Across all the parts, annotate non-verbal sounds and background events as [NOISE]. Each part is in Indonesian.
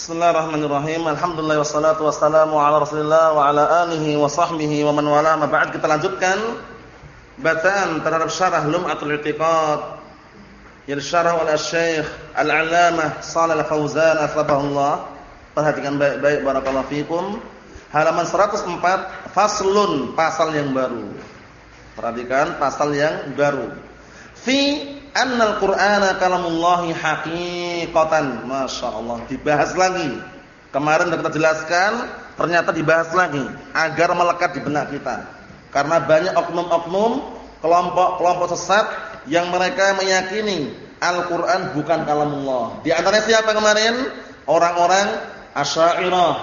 Bismillahirrahmanirrahim. Alhamdulillah wassalatu wassalamu ala Rasulillah wa ala alihi wa sahbihi wa man wala. Ma ba'd kita lanjutkan bacaan terhadap syarah Lum'atul I'tiqad yang syarah oleh Syekh Al-'Allamah Shalal Fauzan atsabahullah. Perhatikan baik-baik barakallahu fikum. Halaman 104 faslun pasal yang baru. Perhatikan pasal yang baru. Fi annal Qur'ana kalamullahi haqiqatan. Masyaallah, dibahas lagi. Kemarin sudah kita jelaskan, ternyata dibahas lagi agar melekat di benak kita. Karena banyak oknum-oknum, kelompok-kelompok sesat yang mereka meyakini Al-Qur'an bukan kalamullah. Di antaranya siapa kemarin? Orang-orang Asy'ariyah,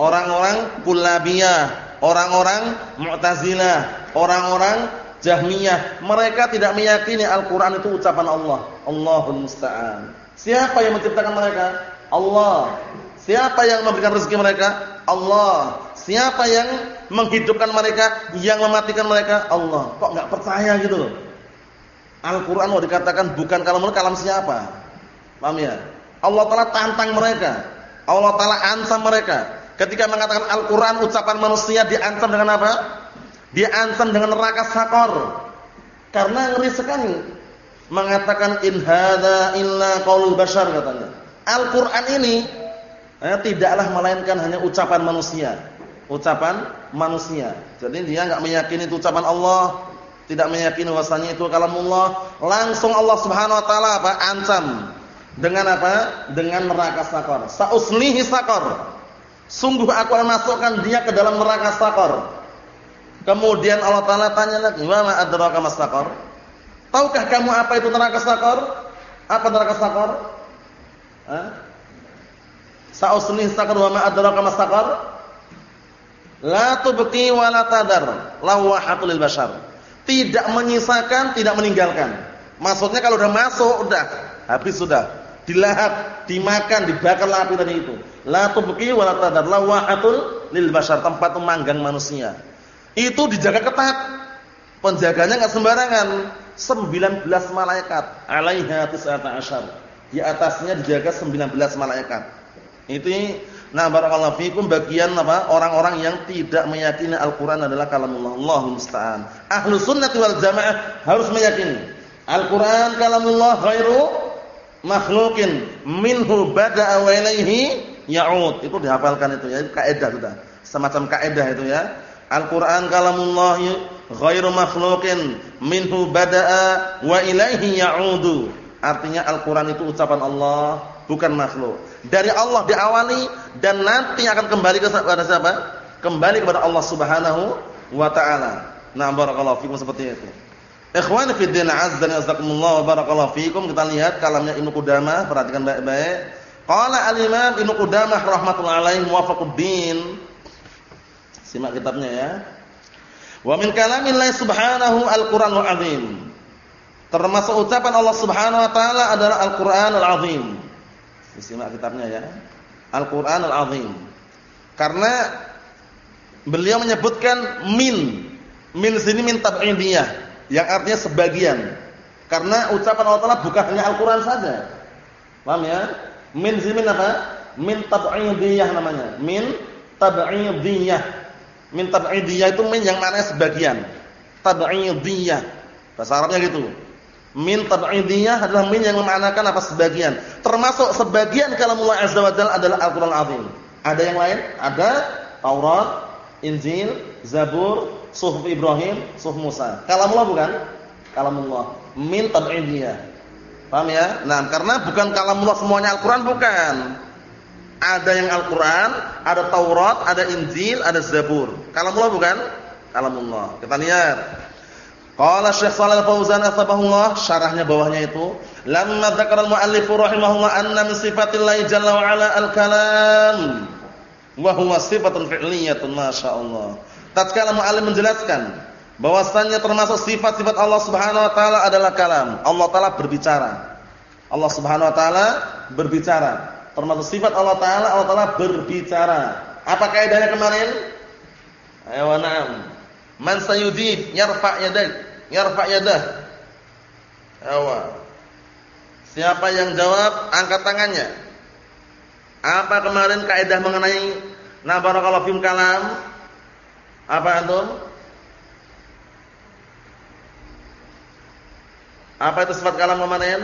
orang-orang Kullabiyah, orang-orang Mu'tazilah, orang-orang Jahmiyah, mereka tidak meyakini Al-Qur'an itu ucapan Allah. Allahul musta'an. Siapa yang menciptakan mereka? Allah. Siapa yang memberikan rezeki mereka? Allah. Siapa yang menghidupkan mereka, yang mematikan mereka? Allah. Kok enggak percaya gitu loh? Al-Qur'an mau dikatakan bukan kalam kalam siapa? Paham ya? Allah Taala tantang mereka. Allah Taala ansam mereka. Ketika mengatakan Al-Qur'an ucapan manusia diancam dengan apa? diancam dengan neraka sakor. Karena ngeri sekali mengatakan in hadza illa qaulul bashar katanya. Al-Qur'an ini eh, tidaklah melainkan hanya ucapan manusia. Ucapan manusia. Jadi dia enggak meyakini itu ucapan Allah, tidak meyakini bahwasanya itu kalamullah, langsung Allah Subhanahu wa taala apa? ancam dengan apa? Dengan neraka sakor. Sauslihi sakor. Sungguh aku akan masukkan dia ke dalam neraka sakor. Kemudian Allah Taala tanya lagi, "Wa ma adraka masaqar?" Tahukah kamu apa itu neraka sakor? Apa neraka sakor? Hah? Sa'usni sakar wa ma adraka masaqar? La tubqi wa la tadar, lawahatul lil bashar. Tidak menyisakan, tidak meninggalkan. Maksudnya kalau udah masuk udah habis sudah. Dilahap, dimakan, dibakar api tadi itu. La tubqi wa la tadar, lawahatul lil bashar, tempat memanggang manusia. Itu dijaga ketat. Penjaganya enggak sembarangan. 19 malaikat. Alaiha tis'ata asyar. Di atasnya dijaga 19 malaikat. Itu nah barakallahu fikum bagian apa? Orang-orang yang tidak meyakini Al-Qur'an adalah kalamullah. Allahu musta'an. Ahlus sunnah wal jamaah harus meyakini Al-Qur'an kalamullah ghairu makhluqin minhu bada'a wa ilaihi ya'ud. Itu dihafalkan itu ya, itu kaidah sudah. Semacam kaidah itu ya. Al-Qur'an kalamullah ghairu makhluqin minhu bada'a wa ilaihi ya'udu. Artinya Al-Qur'an itu ucapan Allah, bukan makhluk. Dari Allah diawali dan nanti akan kembali kepada siapa? Kembali kepada Allah Subhanahu wa taala. Nah, barakallahu fikum seperti itu. Ikhwan fi din azza wa jazakumullah barakallahu fikum. Kita lihat kalamnya Ibnu Qudamah, perhatikan baik-baik. Qala al-Imam Ibnu Qudamah rahimatullah alaihi Simak kitabnya ya. Wa min kalamillahi subhanahu al-Qur'anul azim. Termasuk ucapan Allah Subhanahu wa taala adalah Al-Qur'anul azim. Simak kitabnya ya. Al-Qur'anul azim. Karena beliau menyebutkan min. Min sini min tab'idiyah yang artinya sebagian. Karena ucapan Allah Taala bukan hanya Al-Qur'an saja. Paham ya? Min sini min apa? Min tab'idiyah namanya. Min tab'idiyah Min tab'idiyah itu min yang mana sebagian. Tab'idiyah. Bahasa Arabnya gitu. Min tab'idiyah adalah min yang memanakan apa sebagian. Termasuk sebagian kalamullah azza wa jalla adalah Al-Qur'an azim. Ada yang lain? Ada Taurat, Injil, Zabur, Suhuf Ibrahim, Suhuf Musa. Kalamullah bukan? Kalamullah. Min tab'idiyah. Paham ya? Nah, karena bukan kalamullah semuanya Al-Qur'an bukan. Ada yang Al-Qur'an, ada Taurat, ada Injil, ada Zabur. Kalamullah bukan? Kalamullah. Kita lihat. Qala Syekh Shalal Fauzan atsabahullah, syarahnya bawahnya itu, lamma dzakara al-muallif rahimahullah anna min sifatillahi jalla wa ala al-kalam wa huwa sifatun fi'liyatun masyaallah. Tatkala muallif menjelaskan bahwasannya termasuk sifat-sifat Allah Subhanahu wa taala adalah kalam. Allah taala berbicara. Allah Subhanahu wa taala berbicara. Termasuk sifat Allah Taala, Allah Taala berbicara. Apa kaidahnya kemarin? Ayo na'am. Man sayudif yarfa' yadah, yarfa' yadah. Ayo. Siapa yang jawab angkat tangannya. Apa kemarin kaidah mengenai na kalam? Apa antum? Apa itu sifat kalam kemarin?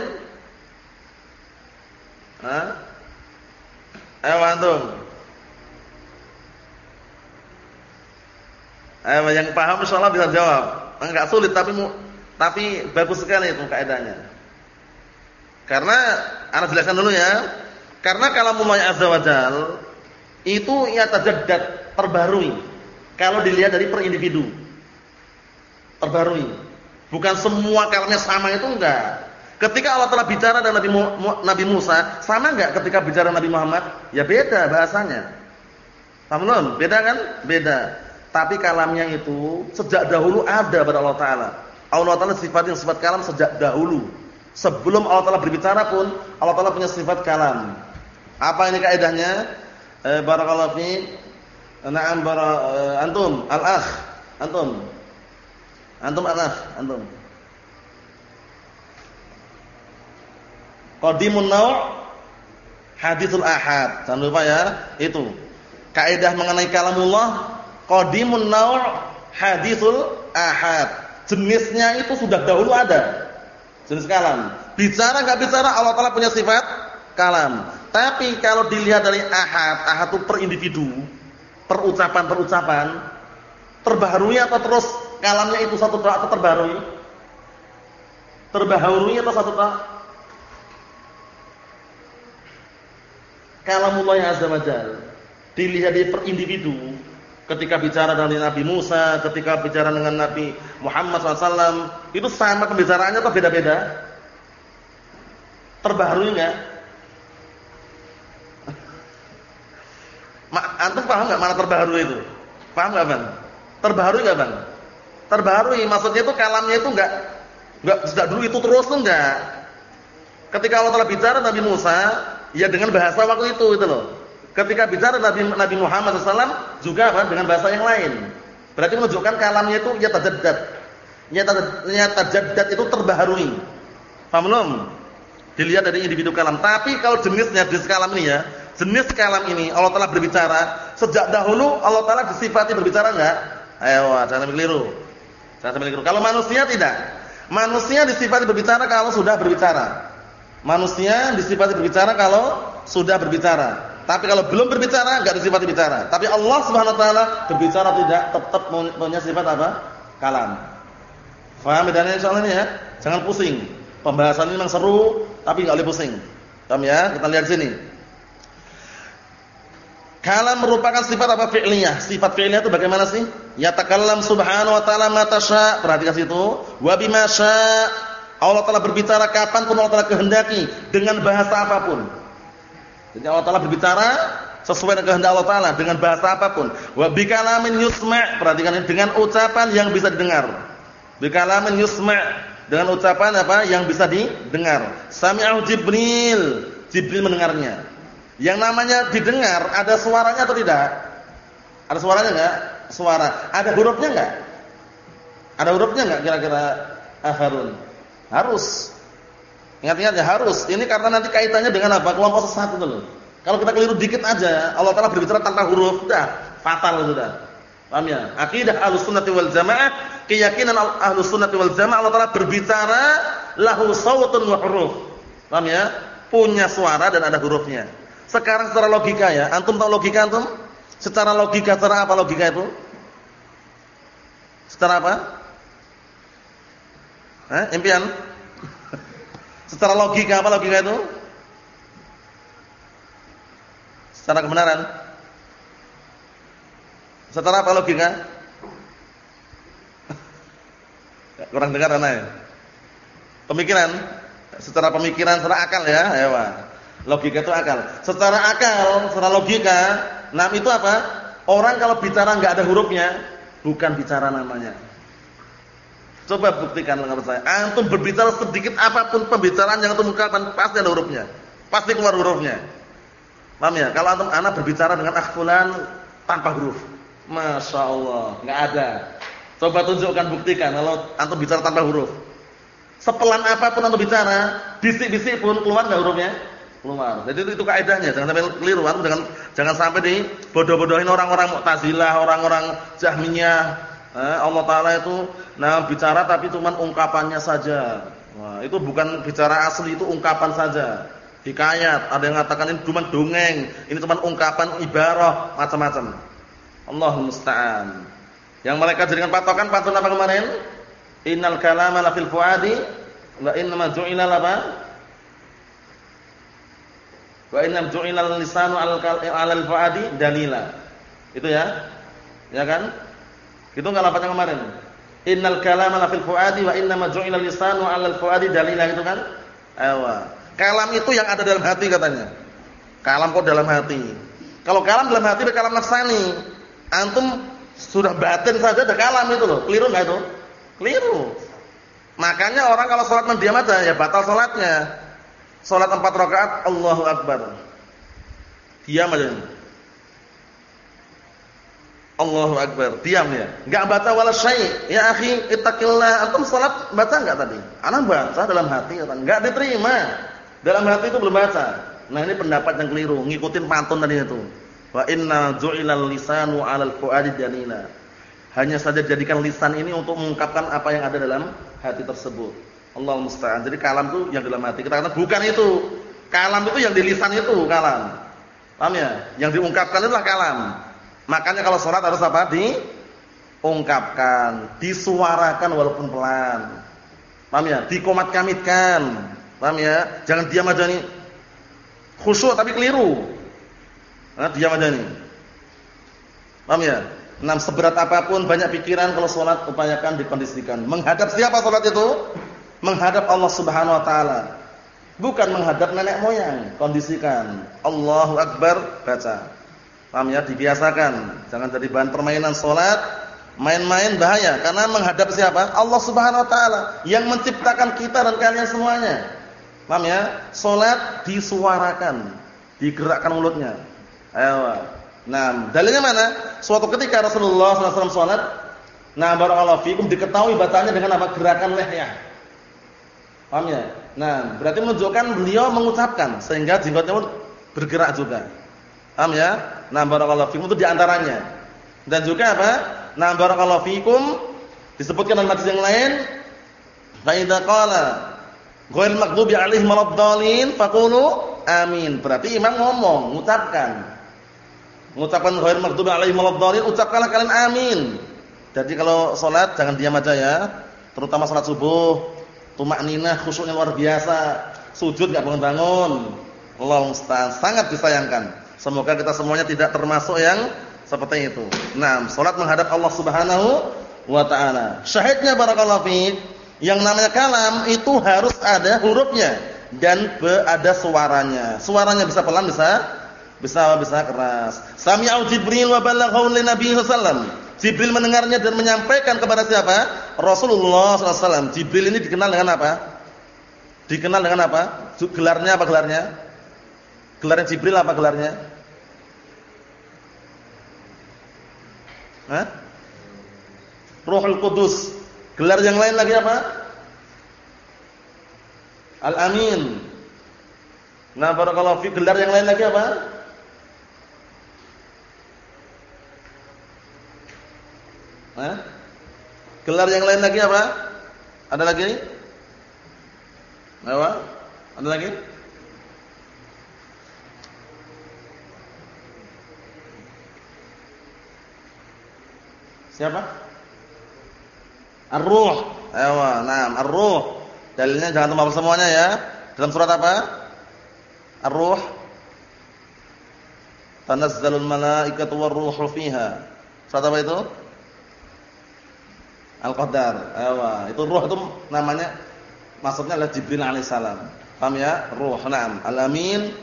Hah? Ayo antum. Ayo yang paham insyaallah bisa jawab. Enggak sulit tapi tapi bagus sekali itu kaidahnya. Karena anak jelaskan dulu ya. Karena kalau mulai azza wajal itu ia terjadat terbarui. Kalau dilihat dari per individu. Terbarui. Bukan semua kalamnya sama itu enggak. Ketika Allah telah bicara dengan Nabi, Nabi Musa, sama enggak ketika bicara Nabi Muhammad? Ya beda bahasanya. Paham? Beda kan? Beda. Tapi kalamnya itu sejak dahulu ada pada Allah Taala. Allah Taala sifat yang sifat kalam sejak dahulu. Sebelum Allah Taala berbicara pun Allah Taala punya sifat kalam. Apa ini kaidahnya? Eh, barakallahu fi. Na'am bara eh, antum al-akh. Antum. Antum al-akh, antum. Qadimun naw' hadithul ahad. Jangan lupa ya, itu. Kaidah mengenai kalamullah qadimun naw' hadithul ahad. Jenisnya itu sudah dahulu ada. Jenis kalam. Bicara enggak bicara Allah Taala punya sifat kalam. Tapi kalau dilihat dari ahad, ahad itu per individu, per ucapan-per ucapan, terbaharui atau terus kalamnya itu satu atau terbaharui? Terbaharui atau satu tak? Kalamullah azza wajal dilihat dari per individu ketika bicara dengan Nabi Musa, ketika bicara dengan Nabi Muhammad SAW, itu sama pembicaraannya atau beda-beda? Terbaharui enggak? [LAUGHS] Antum paham nggak mana terbaru itu? Paham nggak bang? Terbaru nggak bang? Terbaru maksudnya itu kalamnya itu nggak nggak sejak dulu itu terus tuh nggak. Ketika Allah telah bicara Nabi Musa, ya dengan bahasa waktu itu itu loh. Ketika bicara Nabi Nabi Muhammad SAW juga apa? dengan bahasa yang lain. Berarti menunjukkan kalamnya itu ya tajaddad. Ya tajaddad itu terbaharui. Paham belum? Dilihat dari individu kalam. Tapi kalau jenisnya jenis kalam ini ya, jenis kalam ini Allah Taala berbicara sejak dahulu Allah Taala disifati berbicara enggak? Ayo, jangan keliru. Jangan keliru. Kalau manusia tidak. Manusia disifati berbicara kalau sudah berbicara. Manusia disifati berbicara kalau sudah berbicara. Tapi kalau belum berbicara enggak disifati bicara. Tapi Allah Subhanahu wa taala berbicara tidak tetap punya sifat apa? Kalam. Faham bedanya insyaallah ini ya? Jangan pusing. Pembahasan ini memang seru tapi enggak boleh pusing. Paham ya? Kita lihat sini. Kalam merupakan sifat apa fi'liyah? Sifat fi'liyah itu bagaimana sih? Ya takallam subhanahu wa ta'ala mata sya'. Perhatikan situ. Wa bima. Allah Taala berbicara kapan pun Allah Taala kehendaki dengan bahasa apa pun. Jadi Allah Taala berbicara sesuai dengan kehendak Allah Taala dengan bahasa apa pun. Wa bikalamin yusma'. Perhatikan ini dengan ucapan yang bisa didengar. Bikalamin yusma' dengan ucapan apa yang bisa didengar. Sami'ahu Jibril. Jibril mendengarnya. Yang namanya didengar ada suaranya atau tidak? Ada suaranya enggak? Suara. Ada hurufnya enggak? Ada hurufnya enggak kira-kira ah, Harun? Harus. Ingat-ingat ya harus. Ini karena nanti kaitannya dengan apa? Kelompok sesat itu loh. Kalau kita keliru dikit aja, Allah Taala berbicara tanpa huruf, sudah fatal sudah. Paham ya? Akidah Ahlussunnah wal Jamaah, keyakinan Ahlussunnah wal Jamaah Allah Taala berbicara lahu sautun wa huruf. Paham ya? Punya suara dan ada hurufnya. Sekarang secara logika ya, antum tahu logika antum? Secara logika, secara apa logika itu? Secara apa? Eh, impian? secara logika apa logika itu? Secara kebenaran? Secara apa logika? [LAUGHS] Kurang dengar anak ya? Pemikiran? Secara pemikiran, secara akal ya, ya Pak. Logika itu akal. Secara akal, secara logika, nam itu apa? Orang kalau bicara nggak ada hurufnya, bukan bicara namanya. Coba buktikan dengan saya. Antum berbicara sedikit apa pun pembicaraan yang antum ungkapkan pasti ada hurufnya. Pasti keluar hurufnya. Paham ya? Kalau antum anak berbicara dengan akhfulan tanpa huruf. Masya Allah, nggak ada. Coba tunjukkan buktikan kalau antum bicara tanpa huruf. Sepelan apa pun antum bicara, bisik-bisik pun keluar nggak hurufnya? keluar. Jadi itu, itu kaidahnya, jangan sampai keliru, jangan jangan sampai di bodoh-bodohin orang-orang Mu'tazilah, orang-orang Jahmiyah. Eh, Allah taala itu nah bicara tapi cuma ungkapannya saja. Wah, itu bukan bicara asli, itu ungkapan saja. Hikayat, ada yang mengatakan ini cuma dongeng, ini cuma ungkapan ibarah, macam-macam. Allah musta'an. Yang mereka jadikan patokan pantun apa kemarin? Innal kalama la fil fuadi wa inna ju'ila apa? Wa inna ju'ila lisanu 'alal fuadi dalila. Itu ya. Ya kan? Itu enggak lafaznya kemarin. Innal kalama la fil fuadi wa inna ju'ila lisanu 'alal fuadi dalila itu kan? Awa. Kalam itu yang ada dalam hati katanya. Kalam kok dalam hati. Kalau kalam dalam hati itu kalam nafsani. Antum sudah batin saja ada kalam itu loh. Keliru enggak itu? Keliru. Makanya orang kalau sholat mendiam aja ya batal sholatnya. Sholat empat rakaat Allahu Akbar. Diam aja. Allahu Akbar. Diam ya. Enggak baca wala syai'. Ya akhi, ittaqillah. Antum sholat baca enggak tadi? Ana baca dalam hati kata. Enggak diterima. Dalam hati itu belum baca. Nah ini pendapat yang keliru, ngikutin pantun tadi itu. Wa inna ju'ilal lisanu 'alal fuadi dalila. Hanya saja jadikan lisan ini untuk mengungkapkan apa yang ada dalam hati tersebut. Allah musta'an. Jadi kalam itu yang dalam hati. Kita katakan bukan itu. Kalam itu yang di lisan itu kalam. Paham ya? Yang diungkapkan itulah kalam. Makanya kalau sholat harus apa? Diungkapkan, disuarakan walaupun pelan. Paham ya? Dikomat-kamitkan. Paham ya? Jangan diam aja nih. Khusyuk tapi keliru. Nah, diam aja nih. Paham ya? Enam seberat apa pun banyak pikiran kalau sholat upayakan dikondisikan. Menghadap siapa sholat itu? Menghadap Allah Subhanahu wa taala. Bukan menghadap nenek moyang, kondisikan. Allahu Akbar, baca. Paham ya? Dibiasakan. Jangan jadi bahan permainan sholat. Main-main bahaya karena menghadap siapa? Allah Subhanahu wa taala yang menciptakan kita dan kalian semuanya. Paham ya? Salat disuarakan, digerakkan mulutnya. Ayo. Nah, dalilnya mana? Suatu ketika Rasulullah SAW salat, nah barakallahu fikum diketahui bacanya dengan apa? Gerakan lehernya. Paham ya? Nah, berarti menunjukkan beliau mengucapkan sehingga jenggotnya pun bergerak juga. Paham ya? Nah, barakallahu fikum itu di antaranya. Dan juga apa? Nah, barakallahu fikum disebutkan dalam hadis yang lain, fa idza qala Ghairil maghdubi alaihim waladdallin faqulu amin. Berarti imam ngomong, mengucapkan. Mengucapkan ghairil maghdubi alaihim waladdallin, ucapkanlah kalian amin. Jadi kalau salat jangan diam aja ya. Terutama salat subuh, tumakninah khusyuknya luar biasa. Sujud enggak bangun-bangun. Allah musta'an, sangat disayangkan. Semoga kita semuanya tidak termasuk yang seperti itu. Nah, salat menghadap Allah Subhanahu wa taala. Syahidnya barakallahu fiik yang namanya kalam itu harus ada hurufnya dan ada suaranya. Suaranya bisa pelan bisa bisa bisa keras. Sami'u Jibril wa balaghahu li Nabi sallallahu Jibril mendengarnya dan menyampaikan kepada siapa? Rasulullah sallallahu Jibril ini dikenal dengan apa? Dikenal dengan apa? Gelarnya apa gelarnya? Gelarnya Jibril apa gelarnya? Hah? Ruhul. Gelar yang lain lagi apa? Al-Amin. Nah, barakallahu fi gelar yang lain lagi apa? Hah? Gelar yang lain lagi apa? Ada lagi? Apa? Ada lagi? Siapa? Ar-Ruh. Ayo, nah, Ar-Ruh. Dalilnya jangan lupa semuanya ya. Dalam surat apa? Ar-Ruh. Tanazzalul malaikatu war-ruhu fiha. Surat apa itu? Al-Qadar. Ayo, itu ruh itu namanya maksudnya adalah Jibril alaihissalam. Paham ya? Ruh. Naam. Al-Amin.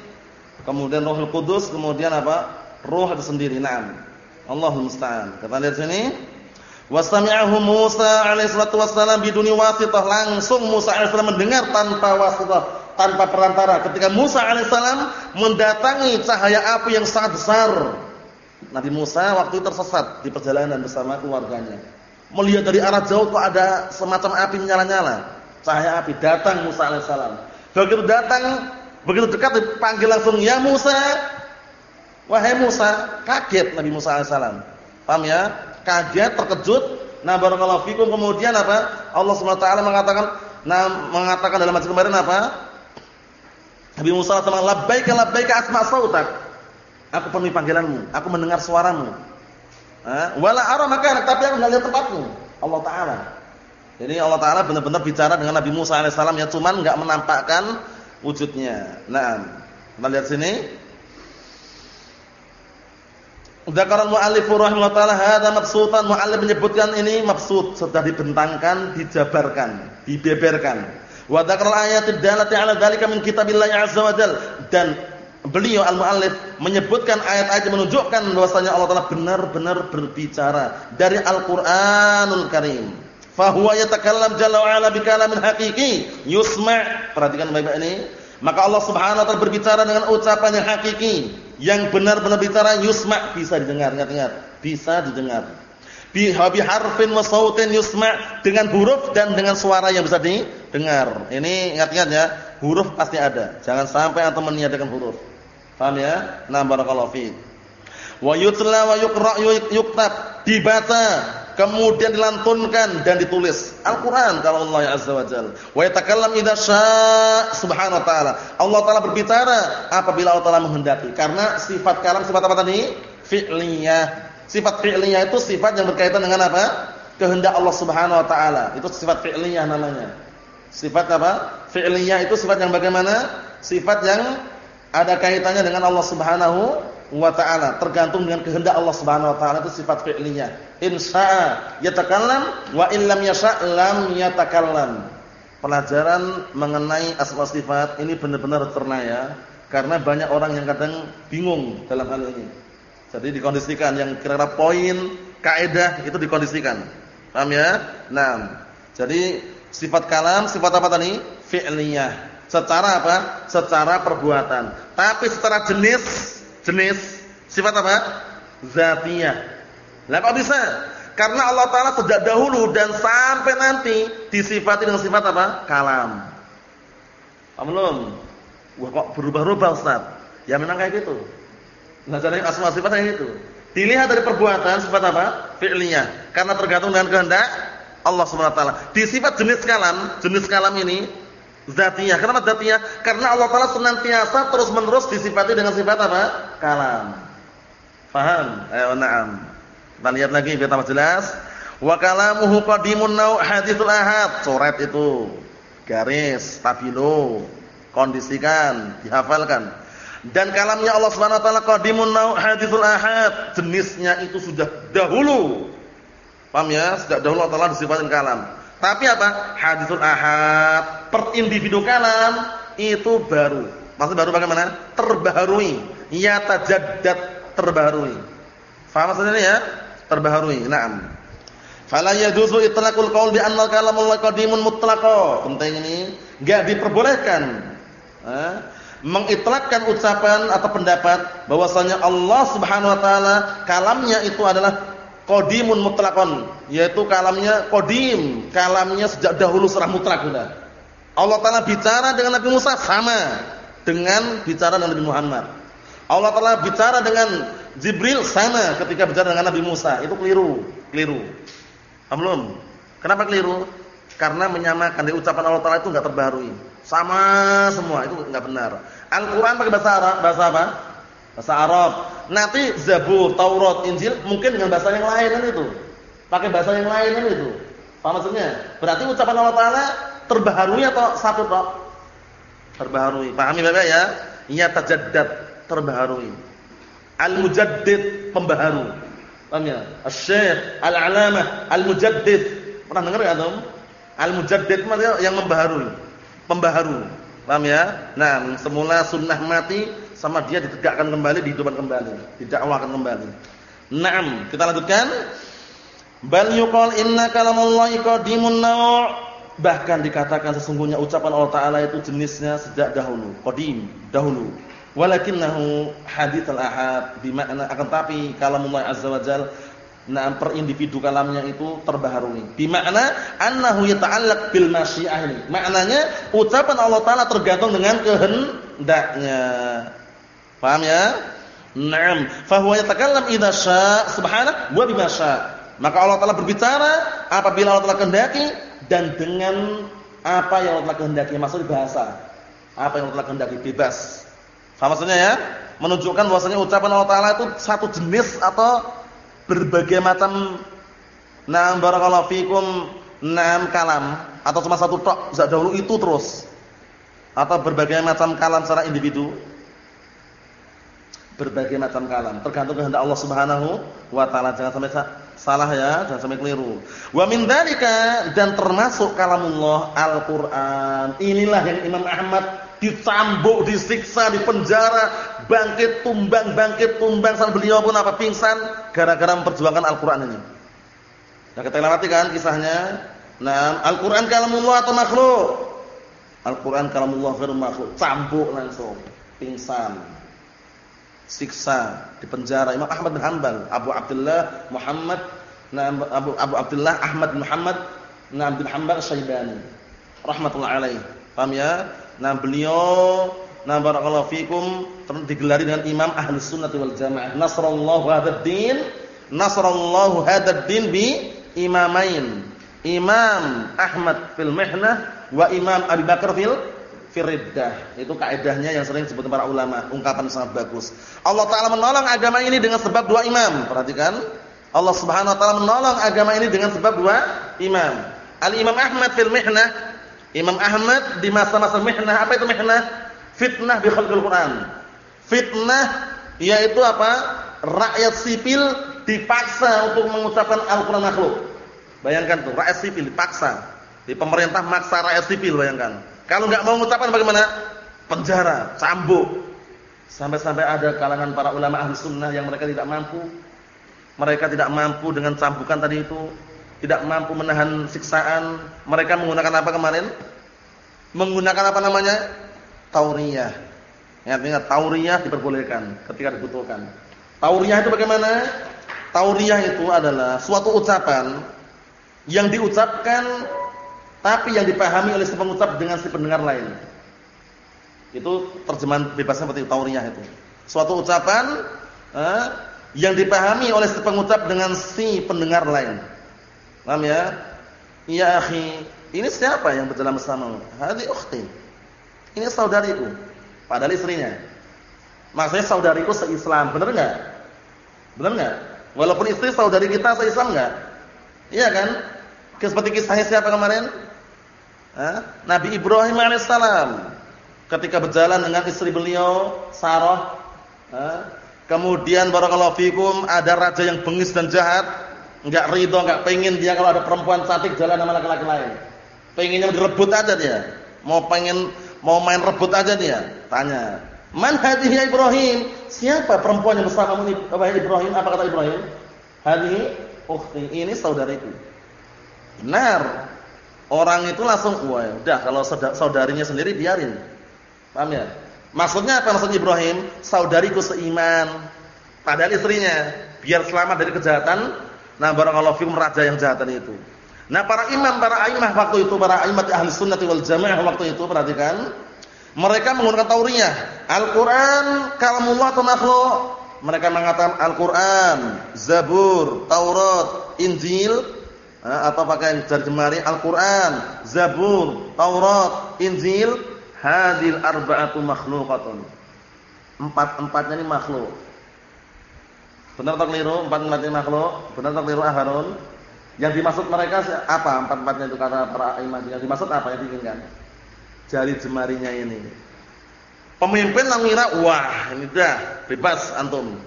Kemudian Ruhul Qudus, kemudian apa? Ruh itu sendiri. Naam. Allahul musta'an. Kita lihat sini. Wasami'ahu Musa alaihi salatu wassalam biduni wasitah. Langsung Musa alaihi salam mendengar tanpa wasitah, tanpa perantara. Ketika Musa alaihi salam mendatangi cahaya api yang sangat besar. Nabi Musa waktu itu tersesat di perjalanan bersama keluarganya. Melihat dari arah jauh kok ada semacam api menyala-nyala. Cahaya api datang Musa alaihi salam. Begitu datang Begitu dekat dipanggil langsung ya Musa. Wahai Musa, kaget Nabi Musa alaihissalam. Paham ya? Kaget, terkejut. Nah, barakallahu fikum kemudian apa? Allah taala mengatakan nah mengatakan dalam hadis kemarin apa? Nabi Musa alaihi labbaika labbaika asma' sautak. Aku penuhi panggilanmu, aku mendengar suaramu. Wala ara makanak, tapi aku enggak lihat tempatmu. Allah taala. Jadi Allah taala benar-benar bicara dengan Nabi Musa alaihissalam ya cuman enggak menampakkan wujudnya. Nah, kita lihat sini. Dzakara al-mu'allif rahimahullah taala hadza mabsutan mu'allif menyebutkan ini maksud sudah dibentangkan, dijabarkan, dibeberkan. Wa dzakara al-ayatid dalati 'ala dzalika min kitabillahi 'azza wa jalla dan beliau al-muallif menyebutkan ayat-ayat yang menunjukkan bahwasanya Allah Taala benar-benar berbicara dari Al-Qur'anul Karim. Fa huwa yatakallam jalla wa ala bikalamin haqiqi yusma'. Perhatikan baik-baik ini. Maka Allah Subhanahu wa taala berbicara dengan ucapan yang hakiki, yang benar-benar bicara yusma' bisa didengar, ingat-ingat, bisa didengar. Bi harfin wa sautin yusma' dengan huruf dan dengan suara yang bisa didengar. Ini ingat-ingat ya, huruf pasti ada. Jangan sampai antum meniadakan huruf. Paham ya? Nah, barakallahu fiik. Wa yutla wa yuqra yuktab, dibaca, kemudian dilantunkan dan ditulis. Al-Qur'an kalau Allah Azza wa Jalla. Wa yatakallam idza syaa subhanahu wa ta'ala. Allah taala berbicara apabila Allah taala menghendaki. Karena sifat kalam sifat apa tadi? Fi'liyah. Sifat fi'liyah itu sifat yang berkaitan dengan apa? Kehendak Allah Subhanahu wa taala. Itu sifat fi'liyah namanya. Sifat apa? Fi'liyah itu sifat yang bagaimana? Sifat yang ada kaitannya dengan Allah Subhanahu wa taala, tergantung dengan kehendak Allah Subhanahu wa taala itu sifat fi'liyah. Insya'a yatakallam wa in lam yasha' lam yatakallam. Pelajaran mengenai asma sifat ini benar-benar ternaya karena banyak orang yang kadang bingung dalam hal ini. Jadi dikondisikan yang kira-kira poin kaidah itu dikondisikan. Paham ya? Nah, jadi sifat kalam sifat apa tadi? Fi'liyah. Secara apa? Secara perbuatan. Tapi secara jenis, jenis sifat apa? Zatiyah. Lah kok bisa? Karena Allah Taala sejak dahulu dan sampai nanti disifati dengan sifat apa? Kalam. Paham belum? Wah kok berubah-ubah Ustaz? Ya memang kayak gitu. Nah, jadi asma sifat kayak gitu. Dilihat dari perbuatan sifat apa? Fi'liyah. Karena tergantung dengan kehendak Allah Subhanahu wa taala. Di sifat jenis kalam, jenis kalam ini Zatiyah. Kenapa zatiyah? Karena Allah Taala senantiasa terus-menerus disifati dengan sifat apa? Kalam. Faham? Ayo na'am. Kita lihat lagi biar tambah jelas. Wa kalamuhu qadimun nau' haditsul ahad. Coret itu. Garis, tabilo. Kondisikan, dihafalkan. Dan kalamnya Allah Subhanahu wa taala qadimun nau' haditsul ahad. Jenisnya itu sudah dahulu. Paham ya? Sejak dahulu Allah Taala disifatin kalam. Tapi apa? Hadithul ahad per individu kalam itu baru. Maksud baru bagaimana? Terbaharui. Ya tajaddad terbaharui. Faham maksudnya ya? Terbaharui. Naam. Fala yajuzu itlaqul qaul bi anna kalamullah qadimun mutlaqa. Penting ini enggak diperbolehkan. Eh? mengitlakkan ucapan atau pendapat bahwasanya Allah Subhanahu wa taala kalamnya itu adalah Qadimun mutlakon, yaitu kalamnya qadim, kalamnya sejak dahulu secara mutlak sudah. Allah Taala bicara dengan Nabi Musa sama dengan bicara dengan Nabi Muhammad. Allah Taala bicara dengan Jibril sama ketika bicara dengan Nabi Musa. Itu keliru, keliru. Paham Kenapa keliru? Karena menyamakan dari ucapan Allah Taala itu enggak terbarui. Sama semua itu enggak benar. Al-Qur'an pakai bahasa Arab, bahasa apa? Bahasa Arab. Nanti Zabur, Taurat, Injil mungkin dengan bahasa yang lain kan itu. Pakai bahasa yang lain kan itu. Apa maksudnya? Berarti ucapan Allah Taala terbaharui atau satu tok? Terbaharui. Pahami Bapak ya? Iya tajaddad, terbaharui. Al-mujaddid, pembaharu. Paham ya? Asy-Syaikh, Al-Alamah, Al-Mujaddid. Pernah dengar enggak, Tom? Al-Mujaddid maksudnya yang membaharui, pembaharu. Paham ya? Nah, semula sunnah mati sama dia ditegakkan kembali, dihidupkan kembali, didakwahkan kembali. Naam, kita lanjutkan. Bal yuqal inna kalamallahi qadimun naw' Bahkan dikatakan sesungguhnya ucapan Allah Taala itu jenisnya sejak dahulu, qadim, dahulu. Walakinnahu haditsal ahad, bimakna akan tapi kalamullah azza wajal nah per individu kalamnya itu terbaharui. Bimakna annahu yata'allaq bil masyiah ini. Maknanya ucapan Allah Taala tergantung dengan kehendak hendaknya. Paham ya? Naam. Fa huwa yatakallam idza syaa subhanahu wa bima. Maka Allah Taala berbicara apabila Allah Taala kehendaki dan dengan apa yang Allah Taala kehendaki. Maksud bahasa. Apa yang Allah Taala kehendaki bebas. Faham maksudnya ya? Menunjukkan bahwasanya ucapan Allah Taala itu satu jenis atau berbagai macam Naam barakallahu fikum naam kalam atau cuma satu tok dahulu itu terus atau berbagai macam kalam secara individu berbagai macam kalam tergantung kehendak Allah Subhanahu wa taala jangan sampai salah ya jangan sampai keliru wa min dzalika dan termasuk kalamullah Al-Qur'an inilah yang Imam Ahmad dicambuk disiksa dipenjara bangkit tumbang bangkit tumbang sampai beliau pun apa pingsan gara-gara memperjuangkan Al-Qur'an ini Nah, kita lewati kan kisahnya. Nah, Al-Qur'an kalamullah atau makhluk? Al-Qur'an kalamullah ghairu makhluk. Cambuk langsung, pingsan. Siksa, di penjara Imam Ahmad bin Hanbal, Abu Abdullah Muhammad Abu Abu Abdullah Ahmad bin Muhammad nah, bin Hanbal Syaibani rahmatullah alaih. Paham ya? Nah, beliau nah barakallahu fikum digelari dengan Imam Ahlus Sunnah wal Jamaah. Nasrallahu hadzal din, nasrallahu hadzal din bi imamain. Imam Ahmad fil mihnah wa Imam Abu Bakar fil firiddah. Itu kaidahnya yang sering disebut para ulama, ungkapan sangat bagus. Allah taala menolong agama ini dengan sebab dua imam. Perhatikan, Allah Subhanahu wa taala menolong agama ini dengan sebab dua imam. Al Imam Ahmad fil mihnah, Imam Ahmad di masa-masa mihnah, apa itu mihnah? Fitnah bi khalqil Quran. Fitnah yaitu apa? Rakyat sipil dipaksa untuk mengucapkan Al-Qur'an makhluk. Bayangkan tuh, rakyat sipil dipaksa. Di pemerintah maksa rakyat sipil bayangkan. Kalau nggak mau mengucapkan bagaimana? Penjara, cambuk. Sampai-sampai ada kalangan para ulama ahli sunnah yang mereka tidak mampu. Mereka tidak mampu dengan cambukan tadi itu. Tidak mampu menahan siksaan. Mereka menggunakan apa kemarin? Menggunakan apa namanya? Tauriyah. Ingat-ingat, tauriyah diperbolehkan ketika dibutuhkan. Tauriyah itu bagaimana? Tauriyah itu adalah suatu ucapan yang diucapkan tapi yang dipahami oleh si pengucap dengan si pendengar lain. Itu terjemahan bebasnya seperti tauriyah itu. Suatu ucapan eh, yang dipahami oleh si pengucap dengan si pendengar lain. Paham ya? Ya akhi, ini siapa yang berjalan bersamamu? Hadi ukhti. Ini saudariku. Padahal istrinya. Maksudnya saudariku se-Islam, benar enggak? Benar enggak? Walaupun istri saudari kita se-Islam enggak? Iya kan? Seperti kisahnya siapa kemarin? Nabi Ibrahim alaihissalam ketika berjalan dengan istri beliau Sarah, kemudian barakallahu fikum ada raja yang bengis dan jahat, enggak ridho, enggak pengen dia kalau ada perempuan cantik jalan sama laki-laki lain. Pengennya direbut aja dia. Mau pengen mau main rebut aja dia. Tanya, "Man hadhihi ya Ibrahim?" Siapa perempuan yang bersamamu? Wahai Ibrahim, apa kata Ibrahim? Hadhihi ukhti, ini saudariku. Benar. Orang itu langsung, wah, udah kalau saudarinya sendiri biarin. Paham ya? Maksudnya apa maksud Ibrahim? Saudariku seiman. Padahal istrinya biar selamat dari kejahatan. Nah, barakallahu fikum raja yang jahatan itu. Nah, para imam, para imam waktu itu, para imam ahli sunnah wal jamaah waktu itu, perhatikan mereka menggunakan tauriyah. Al-Qur'an kalamullah atau makhluk? Mereka mengatakan Al-Qur'an, Zabur, Taurat, Injil atau pakai jari Al-Qur'an, Zabur, Taurat, Injil, hadil arba'atu makhluqatun. Empat-empatnya ini makhluk. Benar atau keliru? Empat-empatnya ini makhluk. Benar atau keliru Harun? Yang dimaksud mereka apa? Empat-empatnya itu kata para imam. Yang dimaksud apa yang diinginkan? jari jemarinya ini. Pemimpin mengira, wah ini dah bebas antum.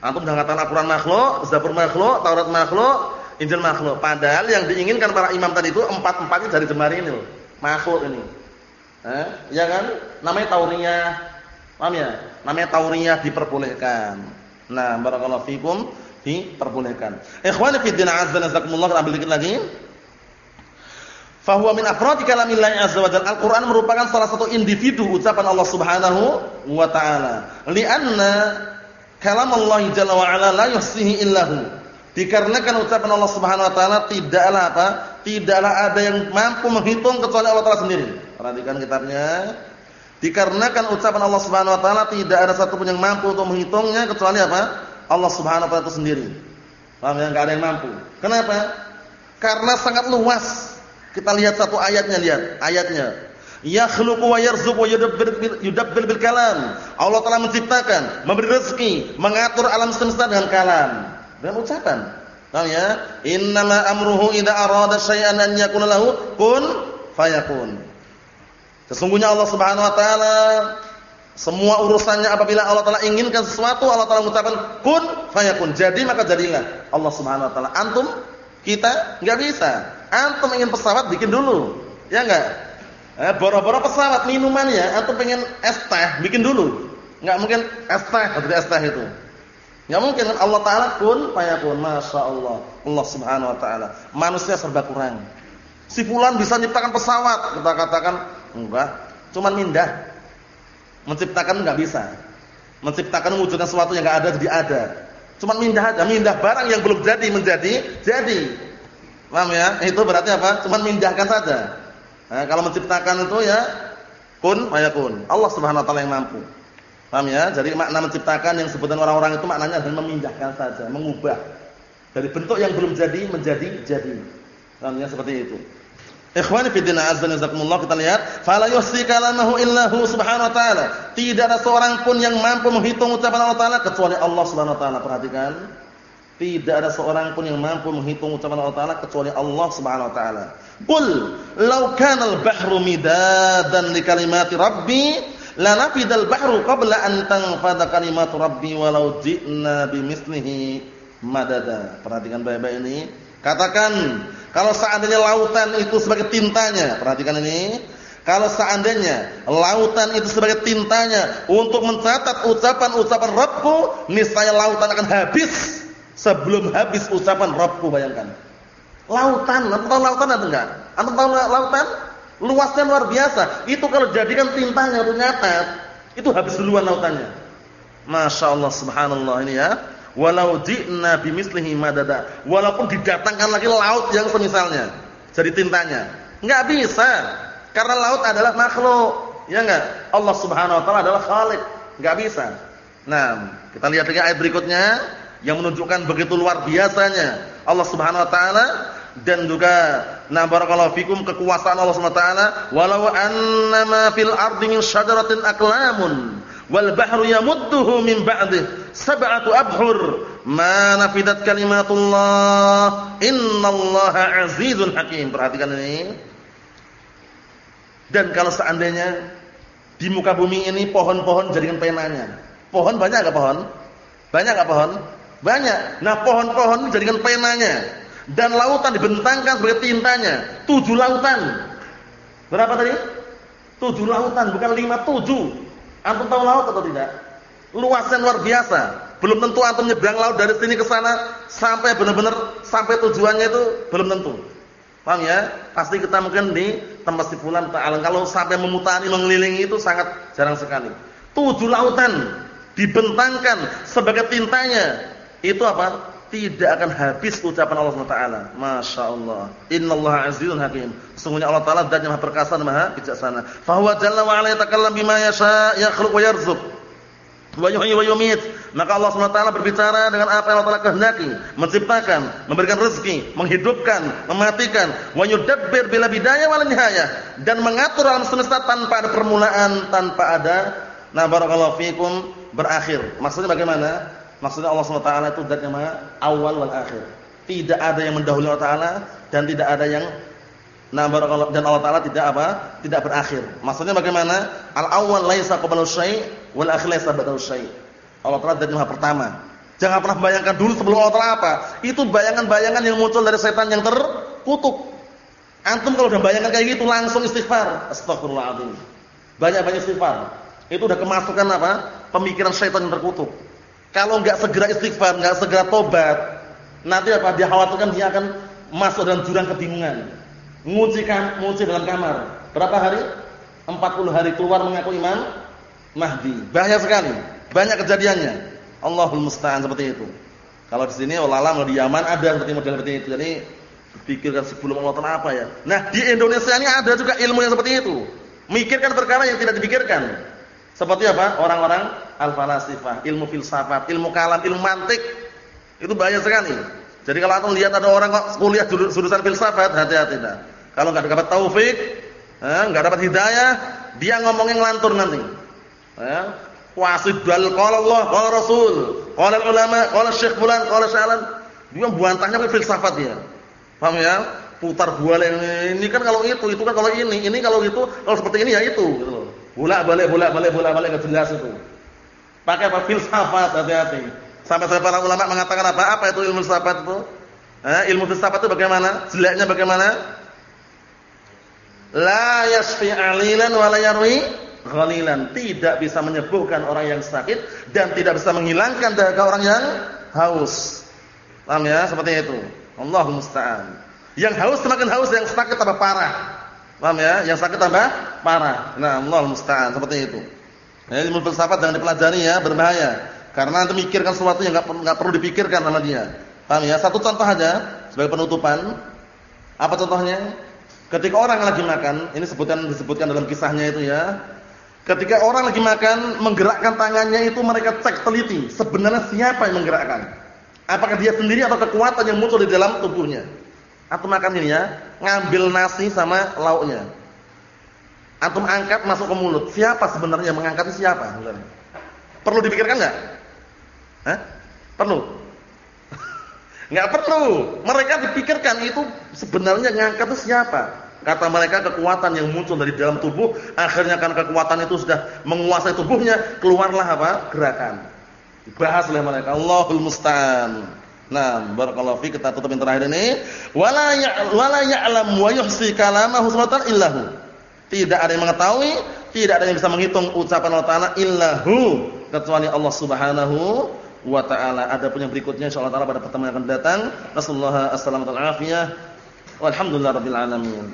Antum dah katakan Al-Quran makhluk, Zabur makhluk, Taurat makhluk, Injil makhluk. Padahal yang diinginkan para imam tadi itu empat-empatnya jari jemari ini loh. Makhluk ini. Eh, ya kan? Namanya tauriyah. Paham ya? Namanya tauriyah diperbolehkan. Nah, barakallahu fikum diperbolehkan. Ikhwani fi din azza jalla, ambil dikit lagi. Fahuwa min afradi kalamillahi azza wa. Al-Qur'an merupakan salah satu individu ucapan Allah Subhanahu wa taala. Li'anna kalam Allah jalla wa ala la yuhsihi illahu. Dikarenakan ucapan Allah Subhanahu wa taala tidaklah apa? Tidaklah ada yang mampu menghitung kecuali Allah taala sendiri. Perhatikan kitabnya. Dikarenakan ucapan Allah Subhanahu wa taala tidak ada satu pun yang mampu untuk menghitungnya kecuali apa? Allah Subhanahu wa taala itu sendiri. Paham ya? Enggak ada yang mampu. Kenapa? Karena sangat luas. Kita lihat satu ayatnya, lihat ayatnya. Yakhluqu wa yarzuqu yudabbir bil kalam. Allah telah menciptakan, memberi rezeki, mengatur alam semesta dengan kalam. Dengan ucapan. Paham ya? Innama amruhu idza arada syai'an an yakuna lahu kun fayakun. Sesungguhnya Allah Subhanahu wa taala semua urusannya apabila Allah taala inginkan sesuatu Allah taala mengucapkan kun fayakun. Jadi maka jadilah. Allah Subhanahu wa taala. Antum kita enggak bisa. Antum ingin pesawat bikin dulu. Ya enggak? Eh, boro-boro pesawat minumannya antum pengen es teh bikin dulu. Enggak mungkin es teh seperti es teh itu. Enggak mungkin Allah taala kun fayakun. Masya Allah. Allah Subhanahu wa taala. Manusia serba kurang. Si fulan bisa menciptakan pesawat, kita katakan enggak, cuman mindah. Menciptakan enggak bisa. Menciptakan wujudnya sesuatu yang enggak ada jadi ada. Cuman mindah aja, mindah barang yang belum jadi menjadi jadi. Paham ya? Itu berarti apa? Cuman mindahkan saja. Nah, kalau menciptakan itu ya kun mayakun. Allah Subhanahu wa taala yang mampu. Paham ya? Jadi makna menciptakan yang sebutan orang-orang itu maknanya adalah memindahkan saja, mengubah dari bentuk yang belum jadi menjadi jadi. Paham ya seperti itu. Ikhwani fi din azza jazakumullah kita lihat, fala yuhsi kalamahu illa hu subhanahu wa ta'ala. Tidak ada seorang pun yang mampu menghitung ucapan Allah taala kecuali Allah Subhanahu wa taala. Perhatikan. Tidak ada seorang pun yang mampu menghitung ucapan Allah taala kecuali Allah Subhanahu wa taala. Qul law kana al-bahru midadan li kalimati rabbi lanafidal bahru qabla an tanfada kalimatu rabbi walau ji'na bimithlihi madada. Perhatikan baik-baik ini. Katakan kalau seandainya lautan itu sebagai tintanya, perhatikan ini. Kalau seandainya lautan itu sebagai tintanya untuk mencatat ucapan-ucapan Rabbku, niscaya lautan akan habis sebelum habis ucapan Rabbku, bayangkan. Lautan, apa tahu lautan atau enggak? Anda tahu lautan? Luasnya luar biasa. Itu kalau jadikan tintanya untuk nyatat, itu habis duluan lautannya. Masya Allah, subhanallah ini ya. Walau ji'na bimislihi madada. Walaupun didatangkan lagi laut yang semisalnya. Jadi tintanya. Enggak bisa. Karena laut adalah makhluk. Ya enggak? Allah Subhanahu wa taala adalah khaliq. Enggak bisa. Nah, kita lihat lagi ayat berikutnya yang menunjukkan begitu luar biasanya Allah Subhanahu wa taala dan juga na barakallahu fikum kekuasaan Allah taala walau annama fil ardi min syajaratin aqlamun wal bahru yamudduhu min ba'dih sab'atu abhur ma nafidat kalimatullah innallaha azizun hakim. Perhatikan ini. Dan kalau seandainya di muka bumi ini pohon-pohon jadikan penanya pohon banyak enggak pohon? Banyak enggak pohon? Banyak. Nah pohon-pohon jadikan penanya dan lautan dibentangkan sebagai tintanya tujuh lautan berapa tadi tujuh lautan bukan lima tujuh Antum tahu laut atau tidak? Luasnya luar biasa. Belum tentu antum nyebrang laut dari sini ke sana sampai benar-benar sampai tujuannya itu belum tentu. Paham ya? Pasti kita mungkin di tempat sipulan ta'ala. Kalau sampai memutari mengelilingi itu sangat jarang sekali. Tujuh lautan dibentangkan sebagai tintanya. Itu apa? Tidak akan habis ucapan Allah SWT. Masya Allah. Innallaha azizun hakim. Sungguhnya Allah Taala dan yang Maha perkasa dan Maha bijaksana. Fa huwa jalla wa ala yatakallam bima yasha yakhluqu wa yarzuq. Wa yuhyi wa yumiit. Maka Allah SWT berbicara dengan apa yang Allah Taala kehendaki, menciptakan, memberikan rezeki, menghidupkan, mematikan, wa yudabbir bila bidayah wal nihayah dan mengatur alam semesta tanpa ada permulaan, tanpa ada nah barakallahu fikum berakhir. Maksudnya bagaimana? Maksudnya Allah SWT itu zat yang Maha awal wal akhir. Tidak ada yang mendahului Allah Taala dan tidak ada yang barakallahu dan Allah taala tidak apa? Tidak berakhir. Maksudnya bagaimana? Al-awwal laisa qabla syai' wal akhir laisa ba'da syai'. Allah taala dari maha pertama. Jangan pernah bayangkan dulu sebelum Allah taala apa. Itu bayangan-bayangan yang muncul dari setan yang terkutuk. Antum kalau udah bayangkan kayak gitu langsung istighfar. Astagfirullahaladzim. Banyak-banyak istighfar. Itu udah kemasukan apa? Pemikiran setan yang terkutuk. Kalau enggak segera istighfar, enggak segera tobat, nanti apa? Dia khawatirkan dia akan masuk dalam jurang kebingungan Ngunci ngunci dalam kamar. Berapa hari? 40 hari keluar mengaku iman Mahdi. Bahaya sekali. Banyak kejadiannya. Allahul musta'an seperti itu. Kalau di sini Allah di Yaman ada seperti model seperti itu. Jadi pikirkan sebelum Allah apa ya. Nah, di Indonesia ini ada juga ilmu yang seperti itu. Mikirkan perkara yang tidak dipikirkan. Seperti apa? Orang-orang al-falasifah, ilmu filsafat, ilmu kalam, ilmu mantik. Itu bahaya sekali. Jadi kalau antum lihat ada orang kok kuliah jurusan filsafat, hati-hati dah. Kalau enggak dapat taufik, eh, enggak dapat hidayah, dia ngomongnya ngelantur nanti. Ya. Wasid dal qala Allah, qala Rasul, qala ulama, qala Syekh fulan, qala syalan. Dia buantahnya ke filsafat dia. Paham ya? Putar balik ini kan kalau itu, itu kan kalau ini, ini kalau itu, kalau seperti ini ya itu gitu. Bolak-balik, bolak-balik, bolak-balik enggak jelas itu. Pakai apa filsafat hati-hati. Sampai-sampai para ulama mengatakan apa? Apa itu ilmu filsafat itu? Eh, ilmu filsafat itu bagaimana? Jeleknya bagaimana? La yasfi 'alilan wa la yarwi ghalilan. Tidak bisa menyembuhkan orang yang sakit dan tidak bisa menghilangkan dahaga orang yang haus. Paham ya? Seperti itu. Allahu musta'an. Yang haus semakin haus, yang sakit tambah parah. Paham ya? Yang sakit tambah parah. Nah, Allah musta'an seperti itu. Ya, ilmu filsafat jangan dipelajari ya, berbahaya. Karena nanti mikirkan sesuatu yang enggak perlu dipikirkan sama dia. Paham ya? Satu contoh aja sebagai penutupan. Apa contohnya? Ketika orang lagi makan, ini sebutkan disebutkan dalam kisahnya itu ya. Ketika orang lagi makan, menggerakkan tangannya itu mereka cek teliti, sebenarnya siapa yang menggerakkan? Apakah dia sendiri atau kekuatan yang muncul di dalam tubuhnya? Atau makan ini ya, ngambil nasi sama lauknya. Antum angkat masuk ke mulut. Siapa sebenarnya mengangkatnya siapa? Perlu dipikirkan enggak? Hah? Perlu? [LAUGHS] Enggak perlu. Mereka dipikirkan itu sebenarnya ngangkat itu siapa? Kata mereka kekuatan yang muncul dari dalam tubuh, akhirnya kan kekuatan itu sudah menguasai tubuhnya, keluarlah apa? Gerakan. Dibahas oleh mereka. Allahul musta'an. Nah, barakallahu fi kita tutup yang terakhir ini. Wala ya wala ya'lam wa yuhsi kalamahu subhanahu illahu. Tidak ada yang mengetahui, tidak ada yang bisa menghitung ucapan Allah Taala illahu kecuali Allah Subhanahu wa taala. Adapun yang berikutnya insyaallah taala pada pertemuan yang akan datang. Nasallahu alaihi wasallam Walhamdulillahirabbil alamin.